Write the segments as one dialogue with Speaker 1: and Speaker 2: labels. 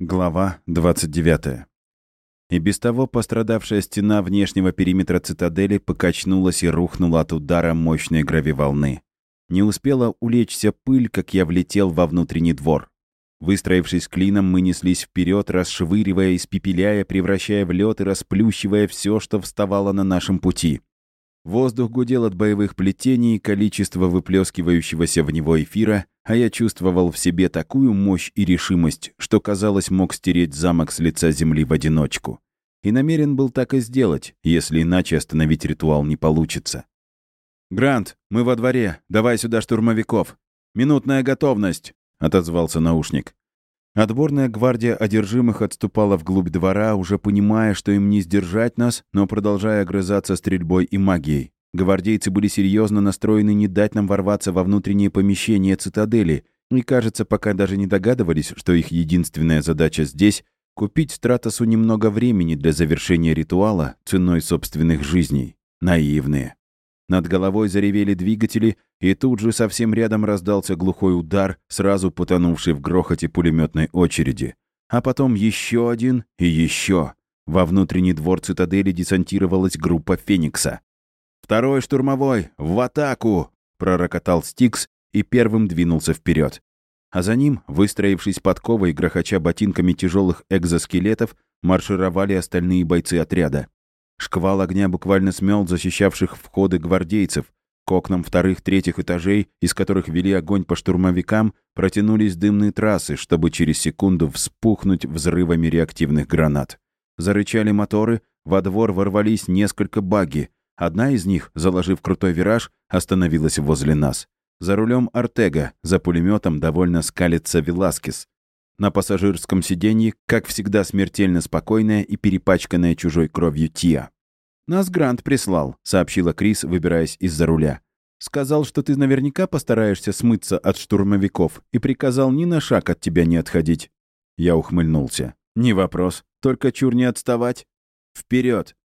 Speaker 1: Глава 29. И без того пострадавшая стена внешнего периметра цитадели покачнулась и рухнула от удара мощной гравиволны. Не успела улечься пыль, как я влетел во внутренний двор. Выстроившись клином, мы неслись вперед, расшвыривая, испепеляя, превращая в лед и расплющивая все, что вставало на нашем пути. Воздух гудел от боевых плетений и количества выплескивающегося в него эфира, а я чувствовал в себе такую мощь и решимость, что, казалось, мог стереть замок с лица земли в одиночку. И намерен был так и сделать, если иначе остановить ритуал не получится. «Грант, мы во дворе. Давай сюда штурмовиков. Минутная готовность!» — отозвался наушник. Отборная гвардия одержимых отступала вглубь двора, уже понимая, что им не сдержать нас, но продолжая огрызаться стрельбой и магией. Гвардейцы были серьезно настроены не дать нам ворваться во внутренние помещения цитадели, и, кажется, пока даже не догадывались, что их единственная задача здесь — купить Стратосу немного времени для завершения ритуала ценой собственных жизней. Наивные. Над головой заревели двигатели, и тут же совсем рядом раздался глухой удар, сразу потонувший в грохоте пулеметной очереди. А потом еще один и еще. Во внутренний двор цитадели десантировалась группа «Феникса». «Второй штурмовой! В атаку!» — пророкотал Стикс и первым двинулся вперед. А за ним, выстроившись подковой грохоча ботинками тяжелых экзоскелетов, маршировали остальные бойцы отряда. Шквал огня буквально смел защищавших входы гвардейцев. К окнам вторых-третьих этажей, из которых вели огонь по штурмовикам, протянулись дымные трассы, чтобы через секунду вспухнуть взрывами реактивных гранат. Зарычали моторы, во двор ворвались несколько баги. Одна из них, заложив крутой вираж, остановилась возле нас. За рулем Артега, за пулеметом довольно скалится Веласкес. На пассажирском сиденье, как всегда, смертельно спокойная и перепачканная чужой кровью Тия. «Нас Грант прислал», — сообщила Крис, выбираясь из-за руля. «Сказал, что ты наверняка постараешься смыться от штурмовиков и приказал ни на шаг от тебя не отходить». Я ухмыльнулся. «Не вопрос. Только чур не отставать. Вперед!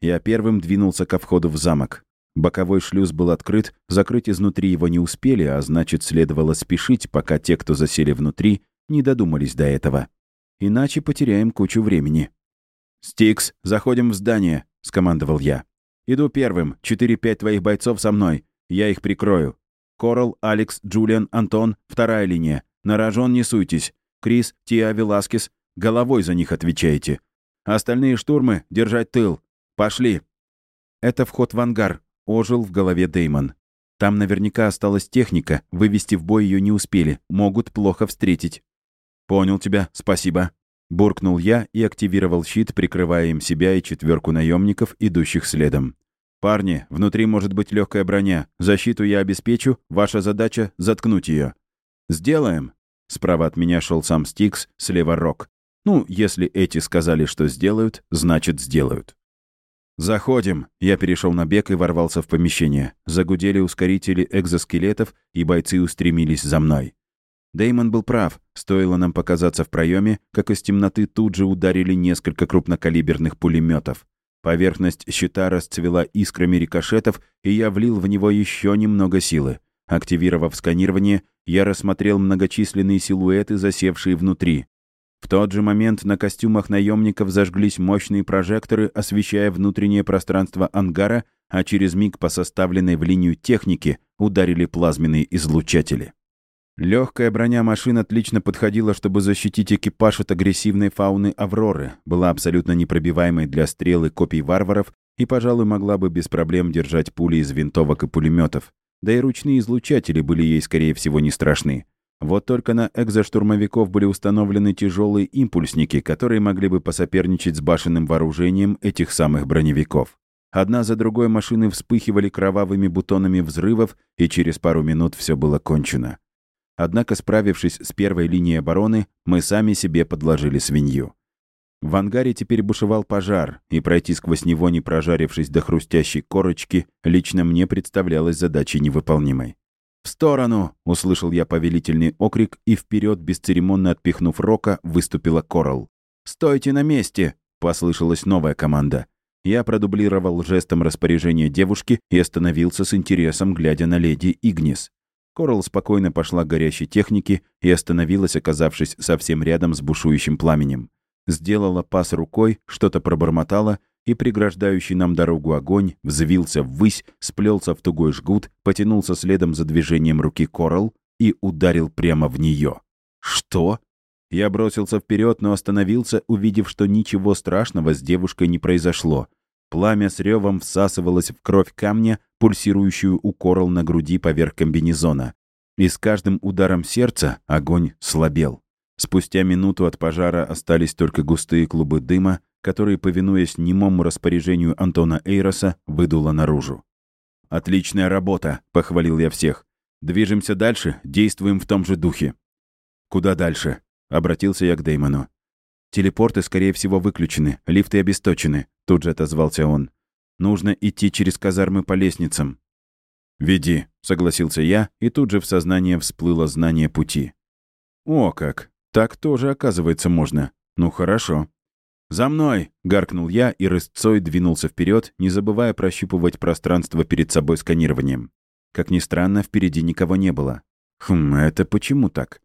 Speaker 1: Я первым двинулся ко входу в замок. Боковой шлюз был открыт, закрыть изнутри его не успели, а значит, следовало спешить, пока те, кто засели внутри, не додумались до этого. Иначе потеряем кучу времени. «Стикс, заходим в здание», — скомандовал я. «Иду первым. Четыре-пять твоих бойцов со мной. Я их прикрою. Корал, Алекс, Джулиан, Антон, вторая линия. На рожон не суйтесь. Крис, Тиа, Веласкес. Головой за них отвечаете. Остальные штурмы — держать тыл. Пошли!» «Это вход в ангар», — ожил в голове Деймон. «Там наверняка осталась техника, вывести в бой ее не успели, могут плохо встретить». «Понял тебя, спасибо», — буркнул я и активировал щит, прикрывая им себя и четверку наемников, идущих следом. «Парни, внутри может быть легкая броня. Защиту я обеспечу, ваша задача — заткнуть ее. «Сделаем!» Справа от меня шел сам Стикс, слева Рок. Ну, если эти сказали, что сделают, значит, сделают. «Заходим!» Я перешел на бег и ворвался в помещение. Загудели ускорители экзоскелетов, и бойцы устремились за мной. Деймон был прав. Стоило нам показаться в проеме, как из темноты тут же ударили несколько крупнокалиберных пулеметов. Поверхность щита расцвела искрами рикошетов, и я влил в него еще немного силы. Активировав сканирование, я рассмотрел многочисленные силуэты, засевшие внутри. В тот же момент на костюмах наемников зажглись мощные прожекторы, освещая внутреннее пространство ангара, а через миг по составленной в линию технике ударили плазменные излучатели. Легкая броня машин отлично подходила, чтобы защитить экипаж от агрессивной фауны «Авроры», была абсолютно непробиваемой для стрел и копий варваров и, пожалуй, могла бы без проблем держать пули из винтовок и пулеметов. Да и ручные излучатели были ей, скорее всего, не страшны. Вот только на экзоштурмовиков были установлены тяжелые импульсники, которые могли бы посоперничать с башенным вооружением этих самых броневиков. Одна за другой машины вспыхивали кровавыми бутонами взрывов, и через пару минут все было кончено. Однако, справившись с первой линией обороны, мы сами себе подложили свинью. В ангаре теперь бушевал пожар, и пройти сквозь него, не прожарившись до хрустящей корочки, лично мне представлялось задачей невыполнимой. «В сторону!» — услышал я повелительный окрик, и вперед, бесцеремонно отпихнув Рока, выступила Корал. «Стойте на месте!» — послышалась новая команда. Я продублировал жестом распоряжение девушки и остановился с интересом, глядя на леди Игнис. Коралл спокойно пошла к горящей технике и остановилась, оказавшись совсем рядом с бушующим пламенем. Сделала пас рукой, что-то пробормотала, и преграждающий нам дорогу огонь взвился ввысь, сплелся в тугой жгут, потянулся следом за движением руки Коралл и ударил прямо в нее. «Что?» Я бросился вперед, но остановился, увидев, что ничего страшного с девушкой не произошло. Пламя с ревом всасывалось в кровь камня, пульсирующую у Коралл на груди поверх комбинезона. И с каждым ударом сердца огонь слабел. Спустя минуту от пожара остались только густые клубы дыма, которые, повинуясь немому распоряжению Антона Эйроса, выдуло наружу. «Отличная работа!» — похвалил я всех. «Движемся дальше, действуем в том же духе». «Куда дальше?» — обратился я к Деймону. «Телепорты, скорее всего, выключены, лифты обесточены», — тут же отозвался он. «Нужно идти через казармы по лестницам». «Веди», — согласился я, и тут же в сознание всплыло знание пути. «О как! Так тоже, оказывается, можно. Ну, хорошо». «За мной!» — гаркнул я, и рысцой двинулся вперед, не забывая прощупывать пространство перед собой сканированием. Как ни странно, впереди никого не было. Хм, это почему так?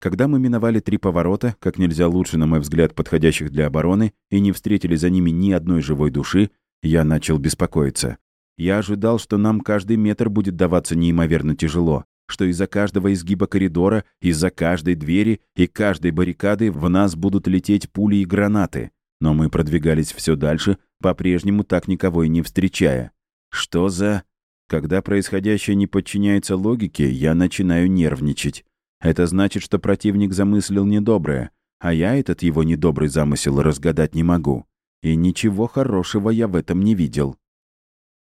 Speaker 1: Когда мы миновали три поворота, как нельзя лучше, на мой взгляд, подходящих для обороны, и не встретили за ними ни одной живой души, я начал беспокоиться. Я ожидал, что нам каждый метр будет даваться неимоверно тяжело, что из-за каждого изгиба коридора, из-за каждой двери и каждой баррикады в нас будут лететь пули и гранаты. Но мы продвигались все дальше, по-прежнему так никого и не встречая. Что за... Когда происходящее не подчиняется логике, я начинаю нервничать. Это значит, что противник замыслил недоброе, а я этот его недобрый замысел разгадать не могу. И ничего хорошего я в этом не видел.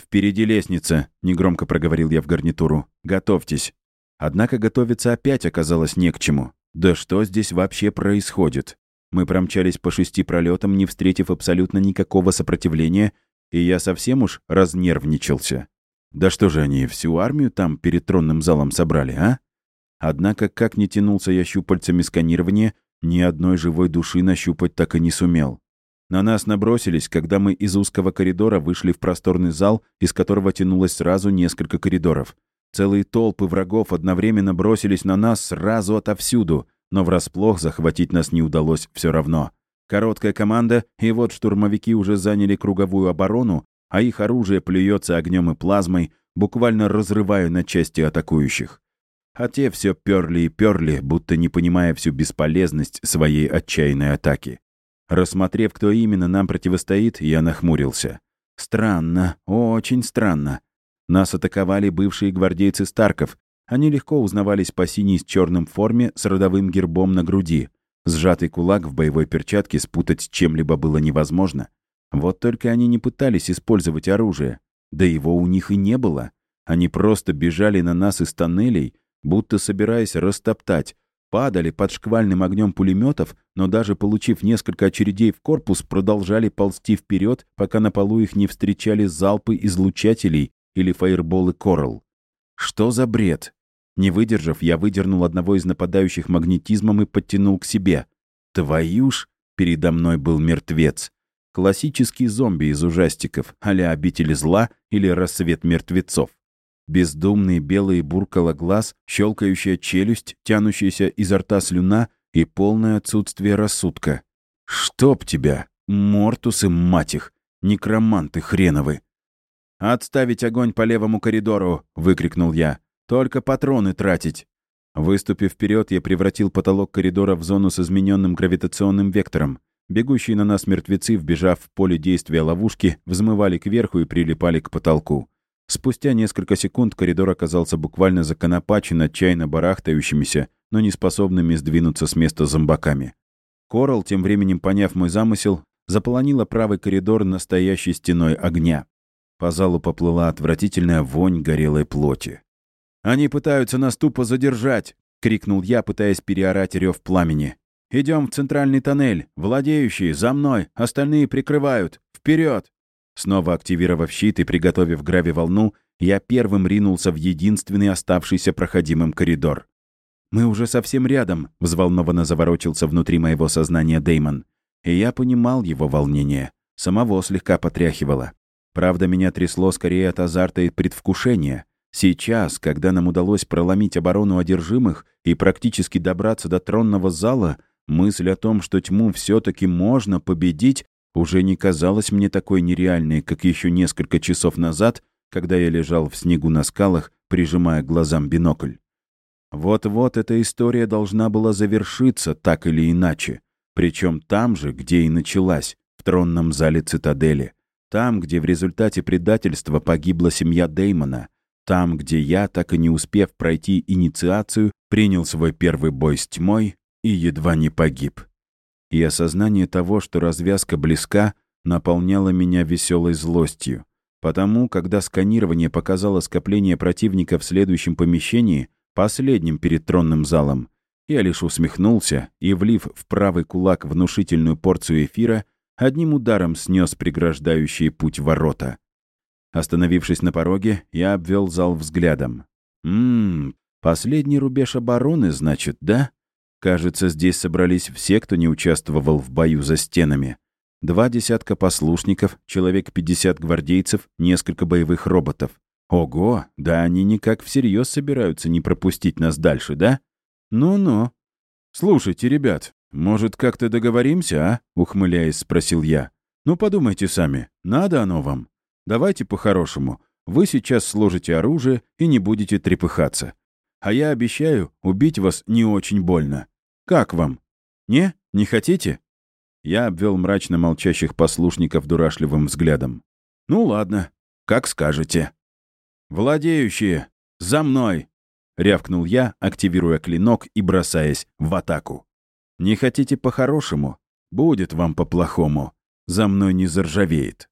Speaker 1: «Впереди лестница», — негромко проговорил я в гарнитуру. «Готовьтесь». Однако готовиться опять оказалось не к чему. Да что здесь вообще происходит? Мы промчались по шести пролетам, не встретив абсолютно никакого сопротивления, и я совсем уж разнервничался. Да что же они, всю армию там перед тронным залом собрали, а? Однако, как ни тянулся я щупальцами сканирования, ни одной живой души нащупать так и не сумел. На нас набросились, когда мы из узкого коридора вышли в просторный зал, из которого тянулось сразу несколько коридоров. Целые толпы врагов одновременно бросились на нас сразу отовсюду, но врасплох захватить нас не удалось все равно. Короткая команда, и вот штурмовики уже заняли круговую оборону, а их оружие плюется огнем и плазмой, буквально разрывая на части атакующих а те все перли и перли, будто не понимая всю бесполезность своей отчаянной атаки. Рассмотрев, кто именно нам противостоит, я нахмурился. Странно, очень странно. Нас атаковали бывшие гвардейцы Старков. Они легко узнавались по синей с черным форме с родовым гербом на груди. Сжатый кулак в боевой перчатке спутать с чем-либо было невозможно. Вот только они не пытались использовать оружие. Да его у них и не было. Они просто бежали на нас из тоннелей, будто собираясь растоптать, падали под шквальным огнем пулеметов, но даже получив несколько очередей в корпус, продолжали ползти вперед, пока на полу их не встречали залпы излучателей или фаерболы Коралл. Что за бред? Не выдержав, я выдернул одного из нападающих магнетизмом и подтянул к себе. Твою ж, передо мной был мертвец. Классический зомби из ужастиков, а-ля «Обитель зла» или «Рассвет мертвецов». Бездумный белый буркало глаз, щелкающая челюсть, тянущаяся изо рта слюна и полное отсутствие рассудка. «Чтоб тебя! Мортусы, мать их! Некроманты хреновы!» «Отставить огонь по левому коридору!» — выкрикнул я. «Только патроны тратить!» Выступив вперед, я превратил потолок коридора в зону с измененным гравитационным вектором. Бегущие на нас мертвецы, вбежав в поле действия ловушки, взмывали кверху и прилипали к потолку. Спустя несколько секунд коридор оказался буквально законопачен отчаянно барахтающимися, но не способными сдвинуться с места зомбаками. Корал, тем временем поняв мой замысел, заполонила правый коридор настоящей стеной огня. По залу поплыла отвратительная вонь горелой плоти. «Они пытаются нас тупо задержать!» — крикнул я, пытаясь переорать рев пламени. «Идем в центральный тоннель! Владеющие, за мной! Остальные прикрывают! Вперед! Снова активировав щит и приготовив грави-волну, я первым ринулся в единственный оставшийся проходимым коридор. «Мы уже совсем рядом», — взволнованно заворочился внутри моего сознания Деймон. И я понимал его волнение. Самого слегка потряхивало. Правда, меня трясло скорее от азарта и предвкушения. Сейчас, когда нам удалось проломить оборону одержимых и практически добраться до тронного зала, мысль о том, что тьму все-таки можно победить, уже не казалась мне такой нереальной, как еще несколько часов назад, когда я лежал в снегу на скалах, прижимая глазам бинокль. Вот-вот эта история должна была завершиться так или иначе, причем там же, где и началась, в тронном зале цитадели, там, где в результате предательства погибла семья Деймона, там, где я, так и не успев пройти инициацию, принял свой первый бой с тьмой и едва не погиб. И осознание того, что развязка близка, наполняло меня веселой злостью. Потому, когда сканирование показало скопление противника в следующем помещении, последним перед тронным залом, я лишь усмехнулся и, влив в правый кулак внушительную порцию эфира, одним ударом снес преграждающие путь ворота. Остановившись на пороге, я обвел зал взглядом. «Ммм, последний рубеж обороны, значит, да? Кажется, здесь собрались все, кто не участвовал в бою за стенами. Два десятка послушников, человек 50 гвардейцев, несколько боевых роботов. Ого, да они никак всерьез собираются не пропустить нас дальше, да? Ну-ну. Слушайте, ребят, может, как-то договоримся, а? Ухмыляясь, спросил я. Ну, подумайте сами, надо оно вам? Давайте по-хорошему. Вы сейчас сложите оружие и не будете трепыхаться. А я обещаю убить вас не очень больно. Как вам? Не? Не хотите?» Я обвел мрачно молчащих послушников дурашливым взглядом. «Ну ладно, как скажете». «Владеющие, за мной!» — рявкнул я, активируя клинок и бросаясь в атаку. «Не хотите по-хорошему? Будет вам по-плохому. За мной не заржавеет».